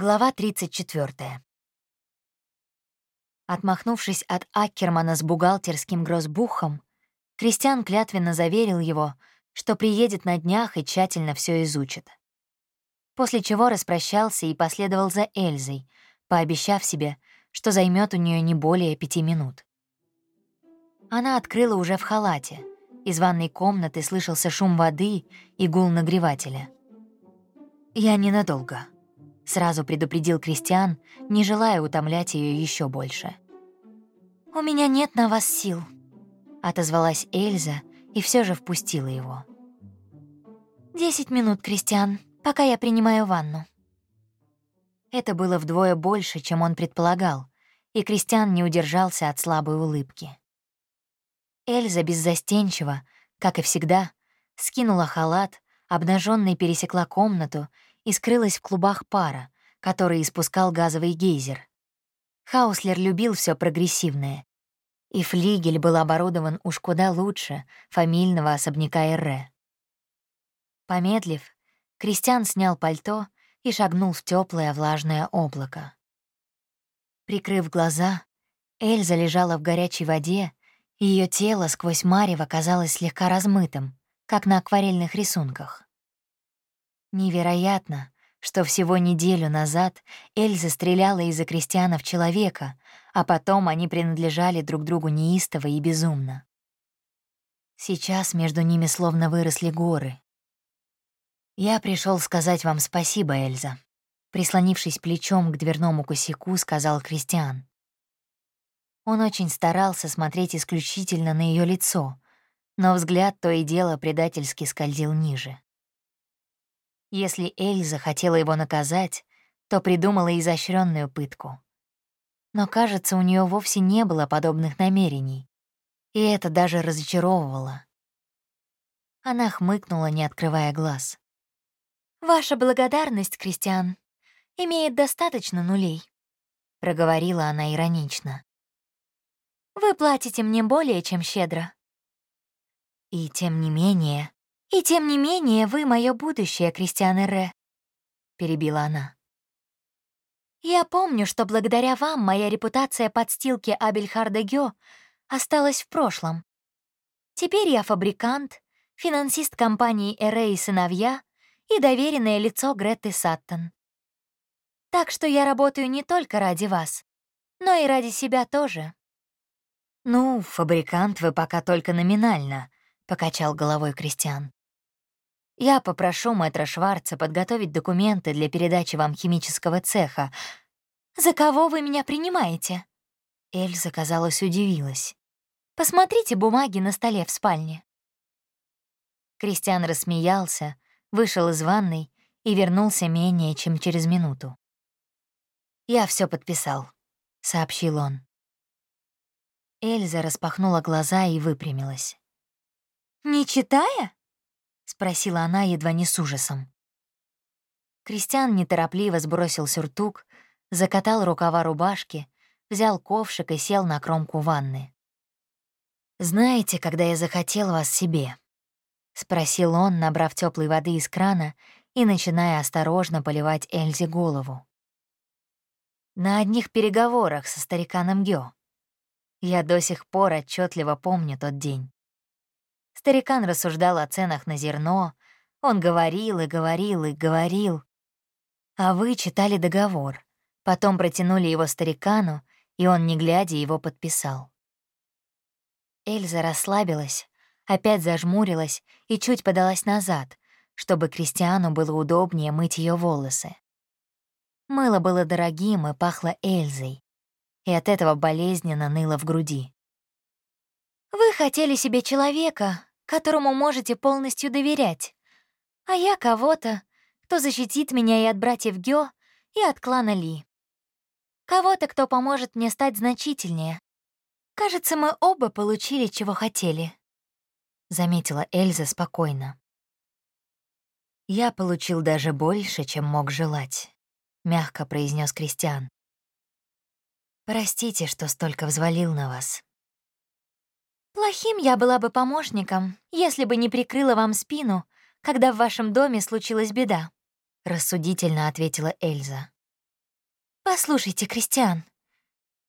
Глава 34. Отмахнувшись от Аккермана с бухгалтерским гроссбухом, Кристиан клятвенно заверил его, что приедет на днях и тщательно все изучит. После чего распрощался и последовал за Эльзой, пообещав себе, что займет у нее не более пяти минут. Она открыла уже в халате. Из ванной комнаты слышался шум воды и гул нагревателя. «Я ненадолго», Сразу предупредил Кристиан, не желая утомлять ее еще больше. «У меня нет на вас сил», — отозвалась Эльза и все же впустила его. «Десять минут, Кристиан, пока я принимаю ванну». Это было вдвое больше, чем он предполагал, и Кристиан не удержался от слабой улыбки. Эльза беззастенчиво, как и всегда, скинула халат, обнаженной пересекла комнату и скрылась в клубах пара, который испускал газовый гейзер. Хауслер любил все прогрессивное, и флигель был оборудован уж куда лучше фамильного особняка Эрре. Помедлив, Кристиан снял пальто и шагнул в теплое влажное облако. Прикрыв глаза, Эльза лежала в горячей воде, и ее тело сквозь марево казалось слегка размытым, как на акварельных рисунках. Невероятно, что всего неделю назад Эльза стреляла из-за крестьяна человека, а потом они принадлежали друг другу неистово и безумно. Сейчас между ними словно выросли горы. «Я пришел сказать вам спасибо, Эльза», — прислонившись плечом к дверному косяку, сказал Кристиан. Он очень старался смотреть исключительно на ее лицо, но взгляд то и дело предательски скользил ниже. Если Эльза хотела его наказать, то придумала изощренную пытку. Но, кажется, у нее вовсе не было подобных намерений, и это даже разочаровывало. Она хмыкнула, не открывая глаз. «Ваша благодарность, Кристиан, имеет достаточно нулей», — проговорила она иронично. «Вы платите мне более чем щедро». И тем не менее, «И тем не менее, вы — мое будущее, Кристиан Ре», — перебила она. «Я помню, что благодаря вам моя репутация подстилки Абельхарда Гё осталась в прошлом. Теперь я фабрикант, финансист компании Эре и сыновья и доверенное лицо Гретты Саттон. Так что я работаю не только ради вас, но и ради себя тоже». «Ну, фабрикант вы пока только номинально», — покачал головой Кристиан. Я попрошу мэтра Шварца подготовить документы для передачи вам химического цеха. За кого вы меня принимаете?» Эльза, казалось, удивилась. «Посмотрите бумаги на столе в спальне». Кристиан рассмеялся, вышел из ванной и вернулся менее чем через минуту. «Я все подписал», — сообщил он. Эльза распахнула глаза и выпрямилась. «Не читая?» — спросила она едва не с ужасом. Кристиан неторопливо сбросил сюртук, закатал рукава рубашки, взял ковшик и сел на кромку ванны. «Знаете, когда я захотел вас себе?» — спросил он, набрав теплой воды из крана и начиная осторожно поливать Эльзе голову. На одних переговорах со стариканом Гё. Я до сих пор отчетливо помню тот день. Старикан рассуждал о ценах на зерно, он говорил и говорил и говорил. А вы читали договор, потом протянули его старикану, и он, не глядя, его подписал. Эльза расслабилась, опять зажмурилась и чуть подалась назад, чтобы Кристиану было удобнее мыть ее волосы. Мыло было дорогим и пахло Эльзой, и от этого болезненно ныло в груди. «Вы хотели себе человека, которому можете полностью доверять. А я кого-то, кто защитит меня и от братьев Гё, и от клана Ли. Кого-то, кто поможет мне стать значительнее. Кажется, мы оба получили, чего хотели», — заметила Эльза спокойно. «Я получил даже больше, чем мог желать», — мягко произнес Кристиан. «Простите, что столько взвалил на вас. Плохим я была бы помощником, если бы не прикрыла вам спину, когда в вашем доме случилась беда», — рассудительно ответила Эльза. «Послушайте, Кристиан,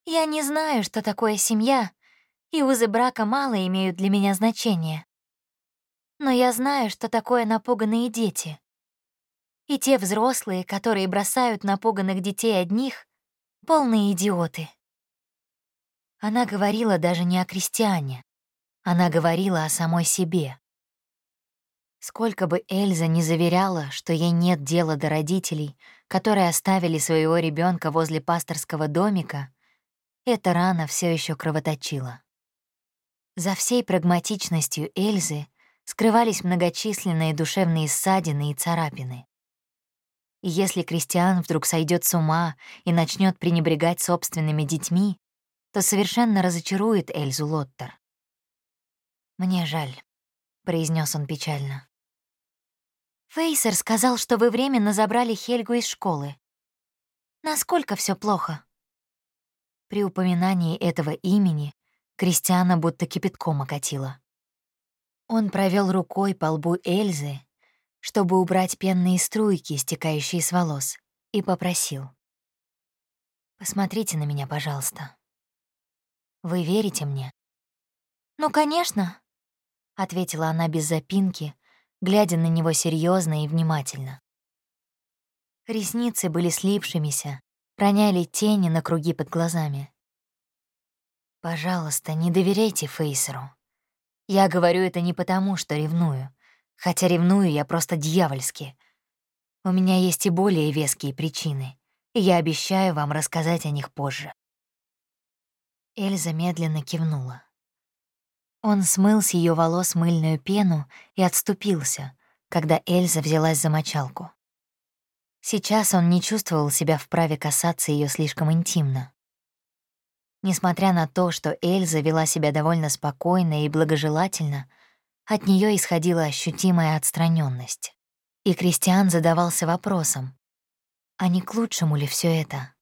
я не знаю, что такое семья, и узы брака мало имеют для меня значения. Но я знаю, что такое напуганные дети. И те взрослые, которые бросают напуганных детей одних, полные идиоты. Она говорила даже не о крестьяне. Она говорила о самой себе. Сколько бы Эльза не заверяла, что ей нет дела до родителей, которые оставили своего ребенка возле пасторского домика, эта рана все еще кровоточила. За всей прагматичностью Эльзы скрывались многочисленные душевные ссадины и царапины. И если Кристиан вдруг сойдет с ума и начнет пренебрегать собственными детьми, то совершенно разочарует Эльзу Лоттер. «Мне жаль», — произнес он печально. «Фейсер сказал, что вы временно забрали Хельгу из школы. Насколько все плохо?» При упоминании этого имени Кристиана будто кипятком окатила. Он провел рукой по лбу Эльзы, чтобы убрать пенные струйки, стекающие с волос, и попросил. «Посмотрите на меня, пожалуйста. Вы верите мне?» «Ну, конечно», — ответила она без запинки, глядя на него серьезно и внимательно. Ресницы были слипшимися, роняли тени на круги под глазами. Пожалуйста, не доверяйте Фейсеру. Я говорю это не потому, что ревную, хотя ревную я просто дьявольски. У меня есть и более веские причины, и я обещаю вам рассказать о них позже. Эльза медленно кивнула. Он смыл с ее волос мыльную пену и отступился, когда Эльза взялась за мочалку. Сейчас он не чувствовал себя вправе касаться ее слишком интимно. Несмотря на то, что Эльза вела себя довольно спокойно и благожелательно, от нее исходила ощутимая отстраненность. И Кристиан задавался вопросом, а не к лучшему ли все это?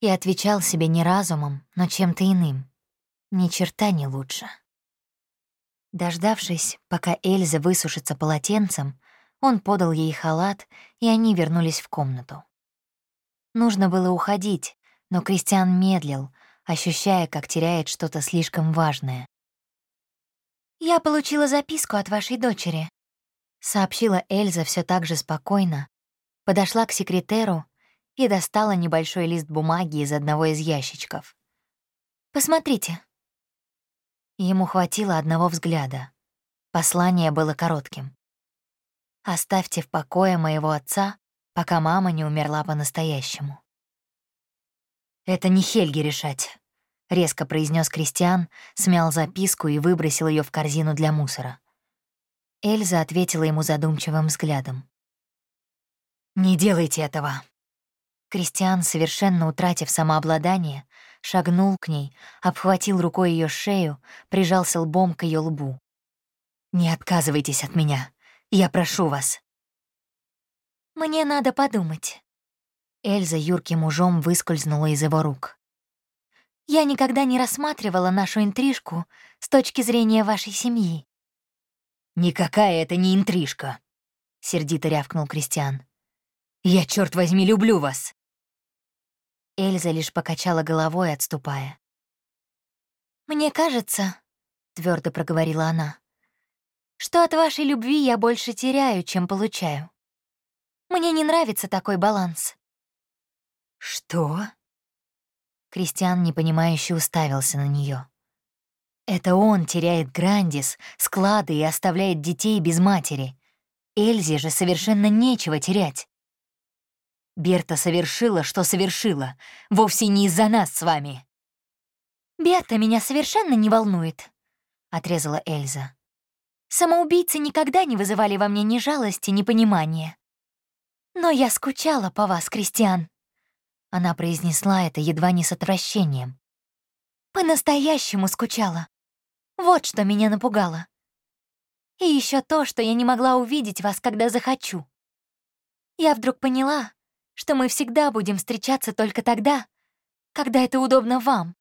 И отвечал себе не разумом, но чем-то иным. Ни черта не лучше. Дождавшись, пока Эльза высушится полотенцем, он подал ей халат, и они вернулись в комнату. Нужно было уходить, но Кристиан медлил, ощущая, как теряет что-то слишком важное. «Я получила записку от вашей дочери», — сообщила Эльза все так же спокойно, подошла к секретеру и достала небольшой лист бумаги из одного из ящичков. «Посмотрите». Ему хватило одного взгляда. Послание было коротким. «Оставьте в покое моего отца, пока мама не умерла по-настоящему». «Это не Хельги решать», — резко произнес Кристиан, смял записку и выбросил ее в корзину для мусора. Эльза ответила ему задумчивым взглядом. «Не делайте этого!» Кристиан, совершенно утратив самообладание, шагнул к ней, обхватил рукой ее шею, прижался лбом к ее лбу. «Не отказывайтесь от меня. Я прошу вас». «Мне надо подумать». Эльза юрким ужом выскользнула из его рук. Я никогда не рассматривала нашу интрижку с точки зрения вашей семьи». «Никакая это не интрижка», — сердито рявкнул Кристиан. «Я, черт возьми, люблю вас!» Эльза лишь покачала головой, отступая. «Мне кажется», — твердо проговорила она, «что от вашей любви я больше теряю, чем получаю. Мне не нравится такой баланс». «Что?» Кристиан непонимающе уставился на нее. Это он теряет Грандис, склады и оставляет детей без матери. Эльзе же совершенно нечего терять. Берта совершила, что совершила, вовсе не из-за нас с вами. «Берта меня совершенно не волнует», — отрезала Эльза. «Самоубийцы никогда не вызывали во мне ни жалости, ни понимания. Но я скучала по вас, Кристиан». Она произнесла это едва не с отвращением. По-настоящему скучала. Вот что меня напугало. И еще то, что я не могла увидеть вас, когда захочу. Я вдруг поняла, что мы всегда будем встречаться только тогда, когда это удобно вам.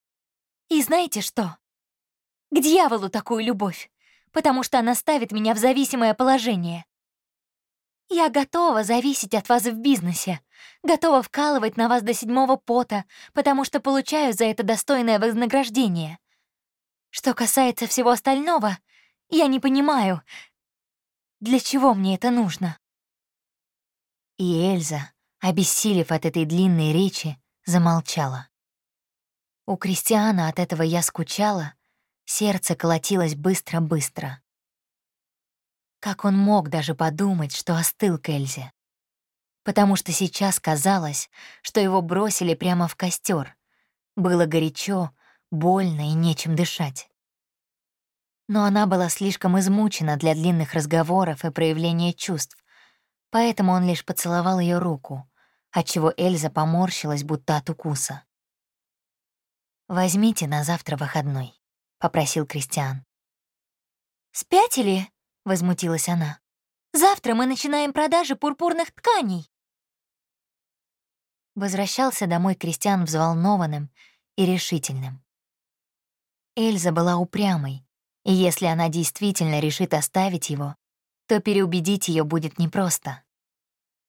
И знаете что? К дьяволу такую любовь, потому что она ставит меня в зависимое положение. Я готова зависеть от вас в бизнесе, готова вкалывать на вас до седьмого пота, потому что получаю за это достойное вознаграждение. Что касается всего остального, я не понимаю, для чего мне это нужно. И Эльза, обессилев от этой длинной речи, замолчала. У Кристиана от этого я скучала, сердце колотилось быстро-быстро. Как он мог даже подумать, что остыл к Эльзе? Потому что сейчас казалось, что его бросили прямо в костер. Было горячо, больно и нечем дышать. Но она была слишком измучена для длинных разговоров и проявления чувств, поэтому он лишь поцеловал ее руку, отчего Эльза поморщилась, будто от укуса. «Возьмите на завтра выходной», — попросил Кристиан. «Спятили?» — возмутилась она. «Завтра мы начинаем продажи пурпурных тканей». Возвращался домой Кристиан взволнованным и решительным. Эльза была упрямой, и если она действительно решит оставить его, то переубедить ее будет непросто.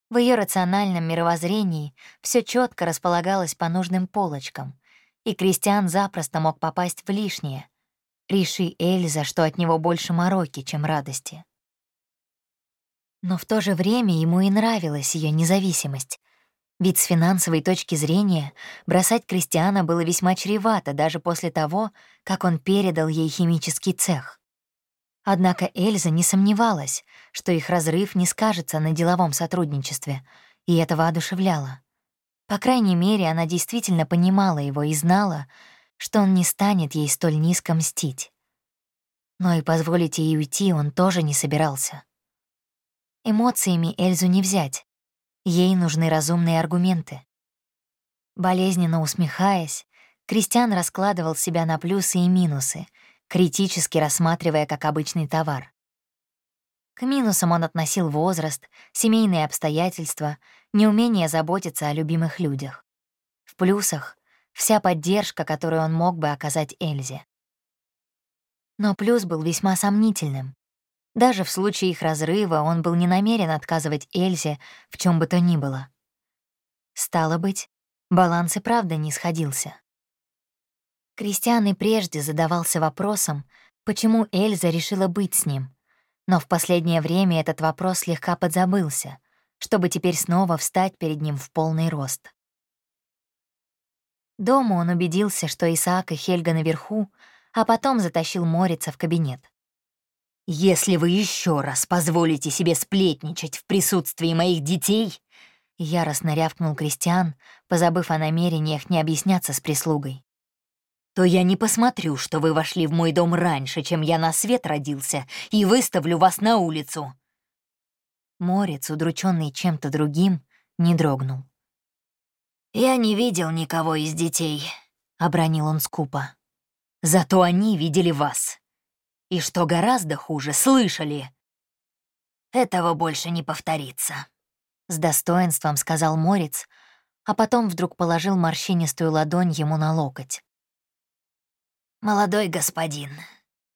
В ее рациональном мировоззрении все четко располагалось по нужным полочкам, и Кристиан запросто мог попасть в лишнее, Реши Эльза, что от него больше мороки, чем радости. Но в то же время ему и нравилась ее независимость, ведь с финансовой точки зрения бросать Кристиана было весьма чревато даже после того, как он передал ей химический цех. Однако Эльза не сомневалась, что их разрыв не скажется на деловом сотрудничестве, и это воодушевляло. По крайней мере, она действительно понимала его и знала, что он не станет ей столь низко мстить. Но и позволить ей уйти он тоже не собирался. Эмоциями Эльзу не взять. Ей нужны разумные аргументы. Болезненно усмехаясь, Кристиан раскладывал себя на плюсы и минусы, критически рассматривая как обычный товар. К минусам он относил возраст, семейные обстоятельства, неумение заботиться о любимых людях. В плюсах вся поддержка, которую он мог бы оказать Эльзе. Но плюс был весьма сомнительным. Даже в случае их разрыва он был не намерен отказывать Эльзе в чем бы то ни было. Стало быть, баланс и правда не сходился. Кристиан и прежде задавался вопросом, почему Эльза решила быть с ним, но в последнее время этот вопрос слегка подзабылся, чтобы теперь снова встать перед ним в полный рост. Дома он убедился, что Исаак и Хельга наверху, а потом затащил Морица в кабинет. «Если вы еще раз позволите себе сплетничать в присутствии моих детей...» Яростно рявкнул Кристиан, позабыв о намерениях не объясняться с прислугой. «То я не посмотрю, что вы вошли в мой дом раньше, чем я на свет родился, и выставлю вас на улицу». Морец, удрученный чем-то другим, не дрогнул. «Я не видел никого из детей», — обронил он скупо. «Зато они видели вас. И что гораздо хуже, слышали». «Этого больше не повторится», — с достоинством сказал Морец, а потом вдруг положил морщинистую ладонь ему на локоть. «Молодой господин,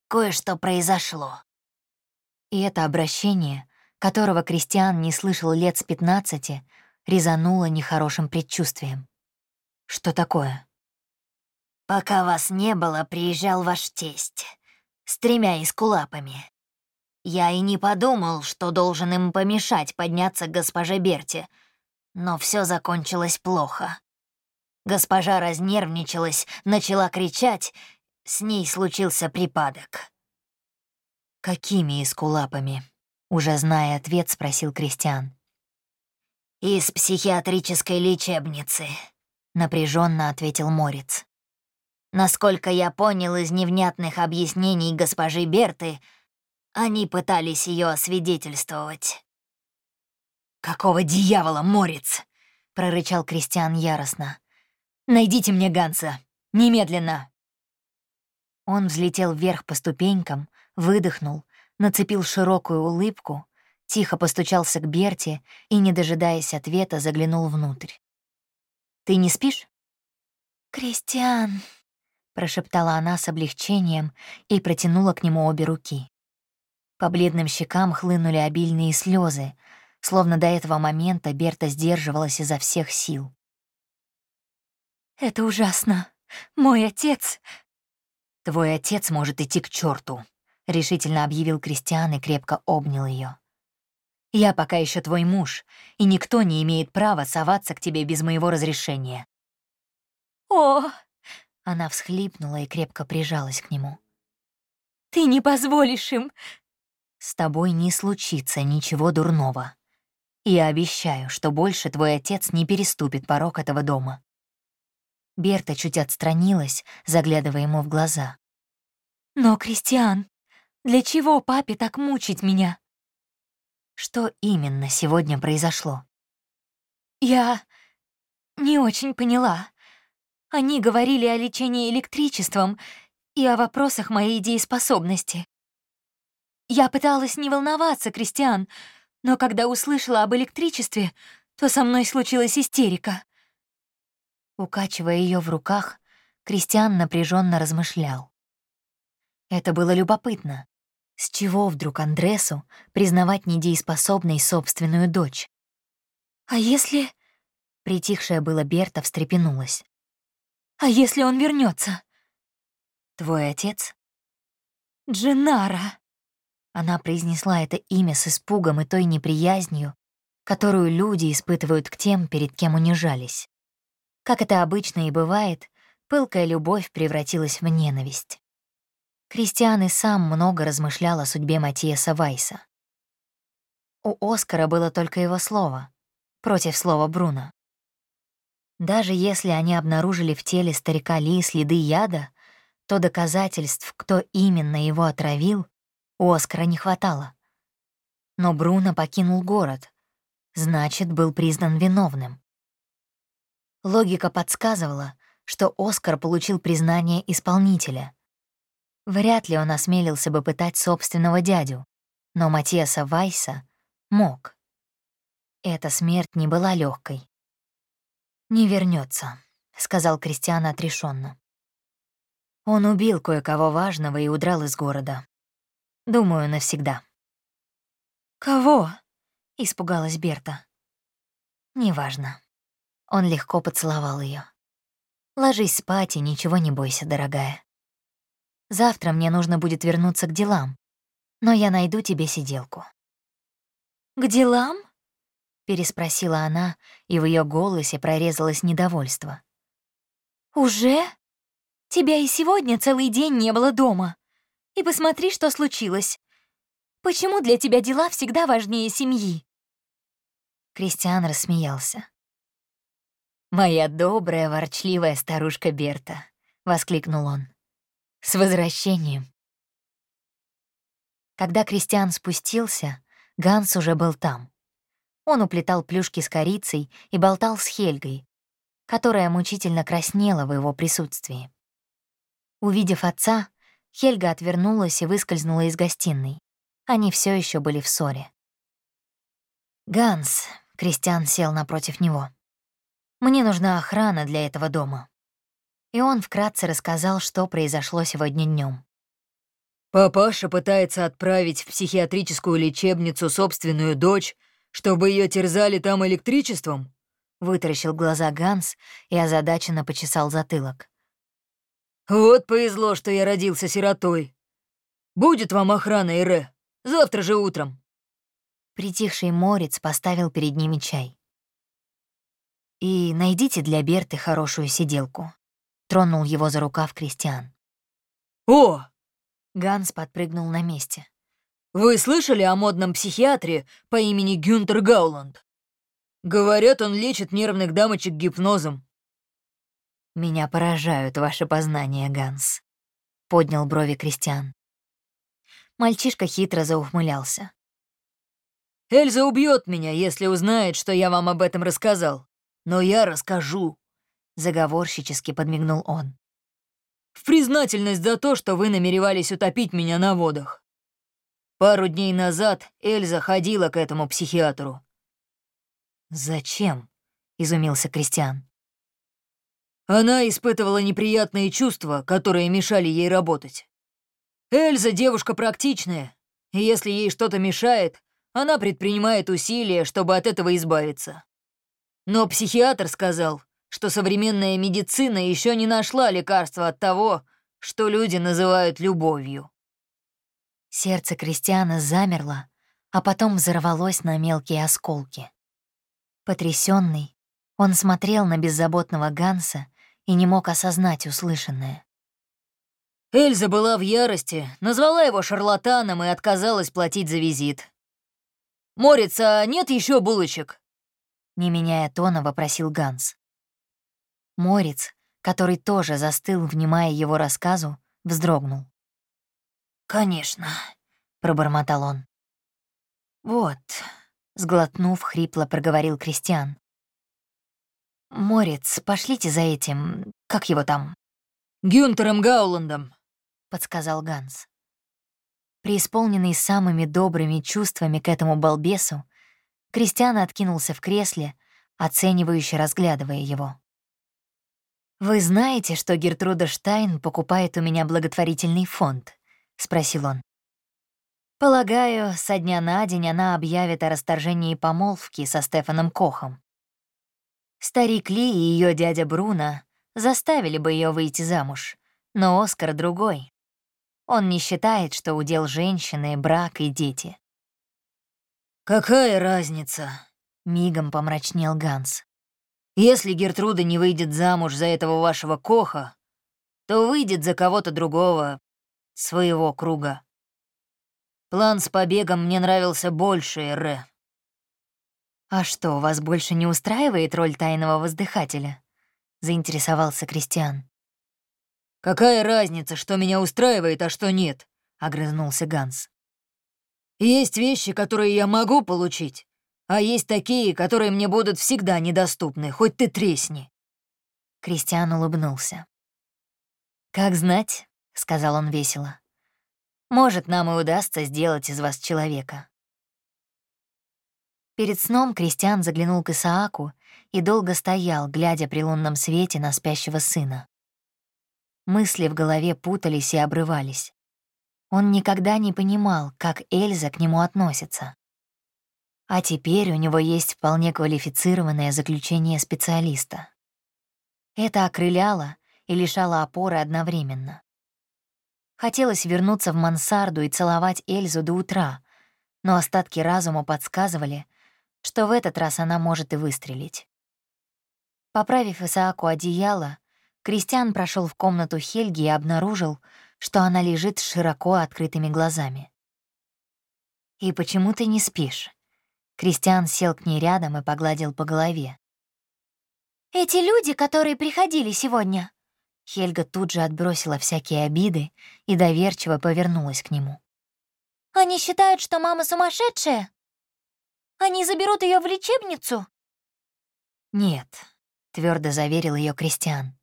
кое-что произошло». И это обращение, которого Кристиан не слышал лет с пятнадцати, резануло нехорошим предчувствием. «Что такое?» «Пока вас не было, приезжал ваш тесть. С тремя искулапами. Я и не подумал, что должен им помешать подняться к госпоже Берте, но все закончилось плохо. Госпожа разнервничалась, начала кричать, с ней случился припадок». «Какими искулапами?» Уже зная ответ, спросил Кристиан. «Из психиатрической лечебницы», — напряженно ответил Морец. «Насколько я понял из невнятных объяснений госпожи Берты, они пытались ее освидетельствовать». «Какого дьявола, Морец?» — прорычал Кристиан яростно. «Найдите мне Ганса! Немедленно!» Он взлетел вверх по ступенькам, выдохнул, нацепил широкую улыбку Тихо постучался к Берте и, не дожидаясь ответа, заглянул внутрь. «Ты не спишь?» «Кристиан», — прошептала она с облегчением и протянула к нему обе руки. По бледным щекам хлынули обильные слезы, словно до этого момента Берта сдерживалась изо всех сил. «Это ужасно. Мой отец...» «Твой отец может идти к черту, решительно объявил Кристиан и крепко обнял ее. «Я пока еще твой муж, и никто не имеет права соваться к тебе без моего разрешения». «О!» — она всхлипнула и крепко прижалась к нему. «Ты не позволишь им...» «С тобой не случится ничего дурного. Я обещаю, что больше твой отец не переступит порог этого дома». Берта чуть отстранилась, заглядывая ему в глаза. «Но, Кристиан, для чего папе так мучить меня?» Что именно сегодня произошло? «Я не очень поняла. Они говорили о лечении электричеством и о вопросах моей дееспособности. Я пыталась не волноваться, Кристиан, но когда услышала об электричестве, то со мной случилась истерика. Укачивая ее в руках, Кристиан напряженно размышлял. Это было любопытно. С чего вдруг Андресу признавать недееспособной собственную дочь? «А если...» Притихшая была Берта встрепенулась. «А если он вернется? «Твой отец?» «Дженара!» Она произнесла это имя с испугом и той неприязнью, которую люди испытывают к тем, перед кем унижались. Как это обычно и бывает, пылкая любовь превратилась в ненависть. Кристиан и сам много размышлял о судьбе Матиаса Вайса. У Оскара было только его слово, против слова Бруно. Даже если они обнаружили в теле старика Ли следы яда, то доказательств, кто именно его отравил, у Оскара не хватало. Но Бруно покинул город, значит, был признан виновным. Логика подсказывала, что Оскар получил признание исполнителя. Вряд ли он осмелился бы пытать собственного дядю, но Матиаса Вайса мог. Эта смерть не была легкой. «Не вернется, сказал Кристиан отрешенно. Он убил кое-кого важного и удрал из города. Думаю, навсегда. «Кого?» — испугалась Берта. «Неважно. Он легко поцеловал ее. «Ложись спать и ничего не бойся, дорогая. Завтра мне нужно будет вернуться к делам, но я найду тебе сиделку». «К делам?» — переспросила она, и в ее голосе прорезалось недовольство. «Уже? Тебя и сегодня целый день не было дома. И посмотри, что случилось. Почему для тебя дела всегда важнее семьи?» Кристиан рассмеялся. «Моя добрая, ворчливая старушка Берта», — воскликнул он. «С возвращением!» Когда Кристиан спустился, Ганс уже был там. Он уплетал плюшки с корицей и болтал с Хельгой, которая мучительно краснела в его присутствии. Увидев отца, Хельга отвернулась и выскользнула из гостиной. Они все еще были в ссоре. «Ганс», — Кристиан сел напротив него, мне нужна охрана для этого дома». И он вкратце рассказал, что произошло сегодня днем. «Папаша пытается отправить в психиатрическую лечебницу собственную дочь, чтобы ее терзали там электричеством?» Вытаращил глаза Ганс и озадаченно почесал затылок. «Вот повезло, что я родился сиротой. Будет вам охрана, Ире, завтра же утром». Притихший морец поставил перед ними чай. «И найдите для Берты хорошую сиделку», — тронул его за рукав Кристиан. «О!» — Ганс подпрыгнул на месте. «Вы слышали о модном психиатре по имени Гюнтер Гауланд? Говорят, он лечит нервных дамочек гипнозом». «Меня поражают ваши познания, Ганс», — поднял брови Кристиан. Мальчишка хитро заухмылялся. «Эльза убьет меня, если узнает, что я вам об этом рассказал но я расскажу», — заговорщически подмигнул он. «В признательность за то, что вы намеревались утопить меня на водах. Пару дней назад Эльза ходила к этому психиатру». «Зачем?» — изумился Кристиан. Она испытывала неприятные чувства, которые мешали ей работать. Эльза девушка практичная, и если ей что-то мешает, она предпринимает усилия, чтобы от этого избавиться. Но психиатр сказал, что современная медицина еще не нашла лекарства от того, что люди называют любовью. Сердце Кристиана замерло, а потом взорвалось на мелкие осколки. Потрясенный, он смотрел на беззаботного Ганса и не мог осознать услышанное. Эльза была в ярости, назвала его шарлатаном и отказалась платить за визит. «Морица, нет еще булочек?» Не меняя тона, вопросил Ганс. Морец, который тоже застыл, внимая его рассказу, вздрогнул. «Конечно», — пробормотал он. «Вот», — сглотнув, хрипло проговорил Кристиан. «Морец, пошлите за этим... Как его там?» «Гюнтером Гауландом», — подсказал Ганс. Преисполненный самыми добрыми чувствами к этому балбесу, Кристиан откинулся в кресле, оценивающе разглядывая его. «Вы знаете, что Гертруда Штайн покупает у меня благотворительный фонд?» — спросил он. «Полагаю, со дня на день она объявит о расторжении помолвки со Стефаном Кохом. Старик Ли и ее дядя Бруно заставили бы ее выйти замуж, но Оскар другой. Он не считает, что удел женщины — брак и дети. «Какая разница?» — мигом помрачнел Ганс. «Если Гертруда не выйдет замуж за этого вашего Коха, то выйдет за кого-то другого, своего круга. План с побегом мне нравился больше, Эре. «А что, вас больше не устраивает роль тайного воздыхателя?» — заинтересовался Кристиан. «Какая разница, что меня устраивает, а что нет?» — огрызнулся Ганс. «Есть вещи, которые я могу получить, а есть такие, которые мне будут всегда недоступны, хоть ты тресни». Кристиан улыбнулся. «Как знать», — сказал он весело. «Может, нам и удастся сделать из вас человека». Перед сном Кристиан заглянул к Исааку и долго стоял, глядя при лунном свете на спящего сына. Мысли в голове путались и обрывались. Он никогда не понимал, как Эльза к нему относится. А теперь у него есть вполне квалифицированное заключение специалиста. Это окрыляло и лишало опоры одновременно. Хотелось вернуться в мансарду и целовать Эльзу до утра, но остатки разума подсказывали, что в этот раз она может и выстрелить. Поправив Исааку одеяло, Кристиан прошел в комнату Хельги и обнаружил, что она лежит с широко открытыми глазами. «И почему ты не спишь?» Кристиан сел к ней рядом и погладил по голове. «Эти люди, которые приходили сегодня...» Хельга тут же отбросила всякие обиды и доверчиво повернулась к нему. «Они считают, что мама сумасшедшая? Они заберут ее в лечебницу?» «Нет», — твердо заверил ее Кристиан.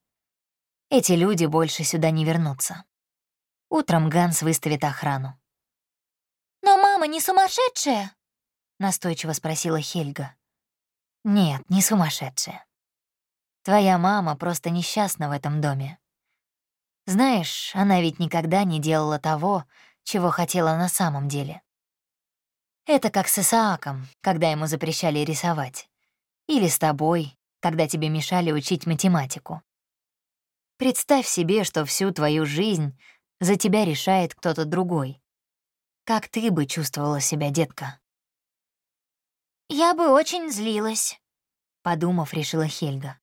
Эти люди больше сюда не вернутся. Утром Ганс выставит охрану. «Но мама не сумасшедшая?» — настойчиво спросила Хельга. «Нет, не сумасшедшая. Твоя мама просто несчастна в этом доме. Знаешь, она ведь никогда не делала того, чего хотела на самом деле. Это как с Исааком, когда ему запрещали рисовать. Или с тобой, когда тебе мешали учить математику. Представь себе, что всю твою жизнь за тебя решает кто-то другой. Как ты бы чувствовала себя, детка? «Я бы очень злилась», — подумав, решила Хельга.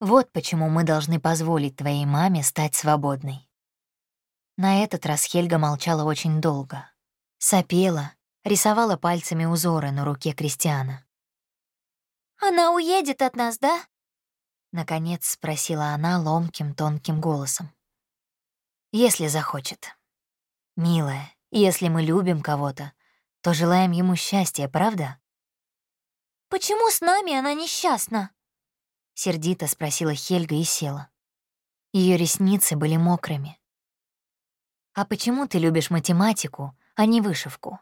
Вот почему мы должны позволить твоей маме стать свободной. На этот раз Хельга молчала очень долго. Сопела, рисовала пальцами узоры на руке Кристиана. «Она уедет от нас, да?» Наконец спросила она ломким тонким голосом. «Если захочет. Милая, если мы любим кого-то, то желаем ему счастья, правда?» «Почему с нами она несчастна?» Сердито спросила Хельга и села. Ее ресницы были мокрыми. «А почему ты любишь математику, а не вышивку?»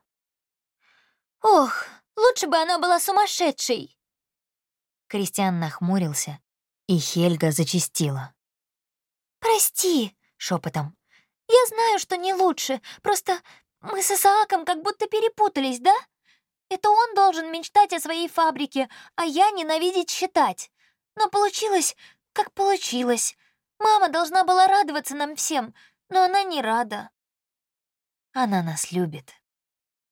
«Ох, лучше бы она была сумасшедшей!» Кристиан нахмурился и Хельга зачистила. «Прости», — шепотом. «Я знаю, что не лучше, просто мы с Исааком как будто перепутались, да? Это он должен мечтать о своей фабрике, а я ненавидеть считать. Но получилось, как получилось. Мама должна была радоваться нам всем, но она не рада. Она нас любит.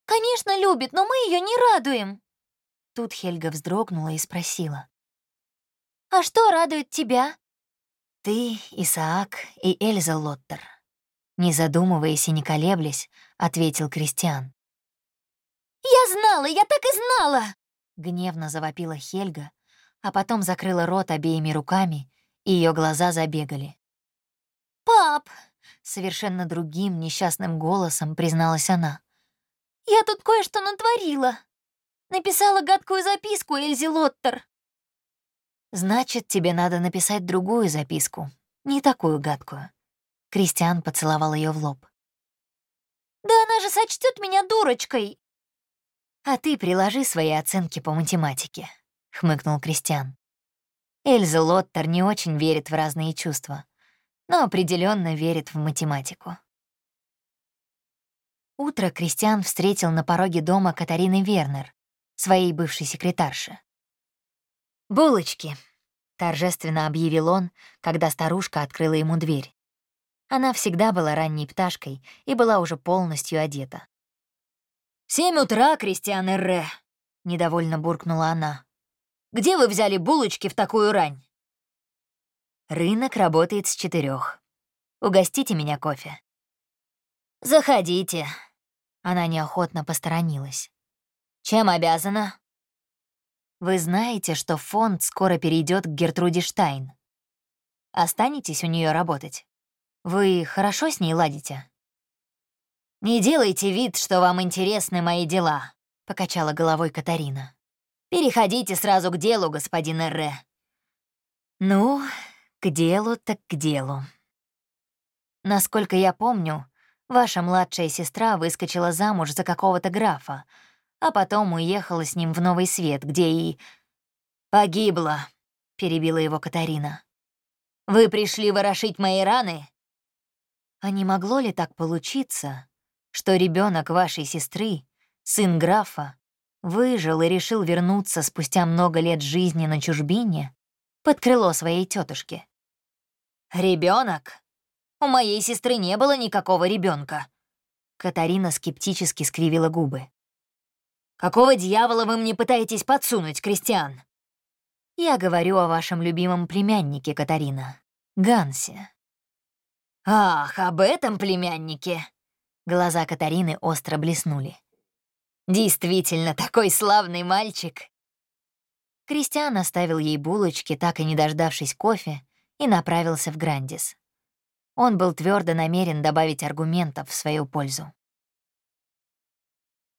Конечно, любит, но мы ее не радуем. Тут Хельга вздрогнула и спросила. «А что радует тебя?» «Ты, Исаак и Эльза Лоттер», — не задумываясь и не колеблясь, ответил Кристиан. «Я знала, я так и знала!» Гневно завопила Хельга, а потом закрыла рот обеими руками, и ее глаза забегали. «Пап!» — совершенно другим несчастным голосом призналась она. «Я тут кое-что натворила. Написала гадкую записку Эльзе Лоттер». «Значит, тебе надо написать другую записку, не такую гадкую». Кристиан поцеловал ее в лоб. «Да она же сочтет меня дурочкой!» «А ты приложи свои оценки по математике», — хмыкнул Кристиан. Эльза Лоттер не очень верит в разные чувства, но определенно верит в математику. Утро Кристиан встретил на пороге дома Катарины Вернер, своей бывшей секретарши. «Булочки», — торжественно объявил он, когда старушка открыла ему дверь. Она всегда была ранней пташкой и была уже полностью одета. «Семь утра, Кристиан Эрре!» — недовольно буркнула она. «Где вы взяли булочки в такую рань?» «Рынок работает с четырех. Угостите меня кофе». «Заходите». Она неохотно посторонилась. «Чем обязана?» «Вы знаете, что фонд скоро перейдет к Гертруде Штайн. Останетесь у нее работать? Вы хорошо с ней ладите?» «Не делайте вид, что вам интересны мои дела», — покачала головой Катарина. «Переходите сразу к делу, господин Эрре». «Ну, к делу так к делу. Насколько я помню, ваша младшая сестра выскочила замуж за какого-то графа, а потом уехала с ним в Новый Свет, где и... «Погибла», — перебила его Катарина. «Вы пришли ворошить мои раны?» А не могло ли так получиться, что ребенок вашей сестры, сын графа, выжил и решил вернуться спустя много лет жизни на чужбине под крыло своей тетушки. Ребенок? У моей сестры не было никакого ребенка. Катарина скептически скривила губы. «Какого дьявола вы мне пытаетесь подсунуть, Кристиан?» «Я говорю о вашем любимом племяннике, Катарина, Гансе». «Ах, об этом племяннике!» Глаза Катарины остро блеснули. «Действительно, такой славный мальчик!» Кристиан оставил ей булочки, так и не дождавшись кофе, и направился в Грандис. Он был твердо намерен добавить аргументов в свою пользу.